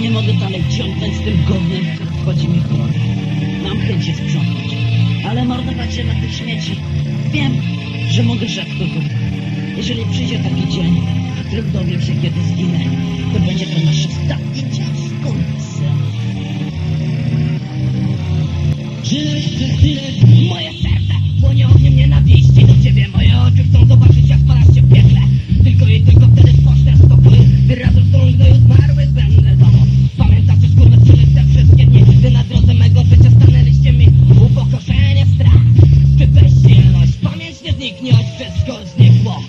nie mogę dalej ciągnąć z tym gównem, który wchodzi mi w drogę. Mam chęć je sprzątnąć, ale marnować się na tych śmieci. Wiem, że mogę rzadko go. Jeżeli przyjdzie taki dzień, w którym dowiem się, kiedy zginę, to będzie to nasz ostatni czas. Kurczę. Że jeszcze chwilę nie od bezgo znikło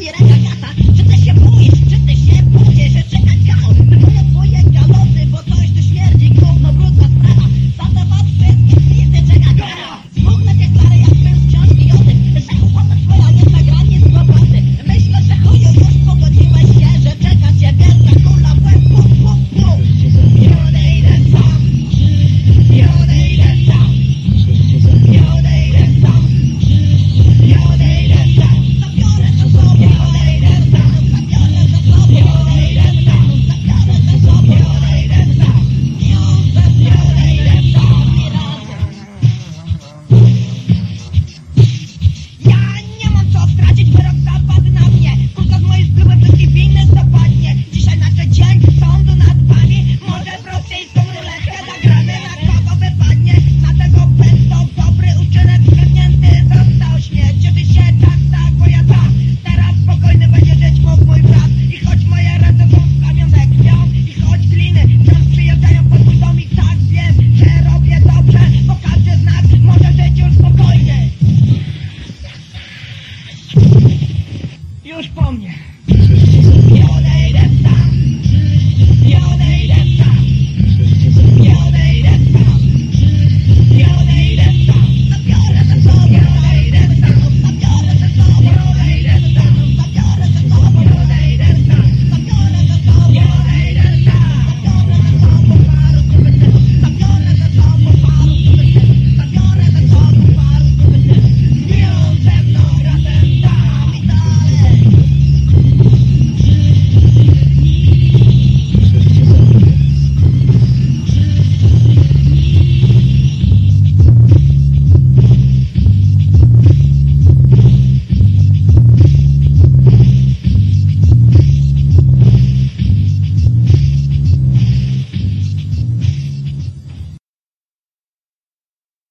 here I am. Już po mnie.